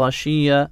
خشي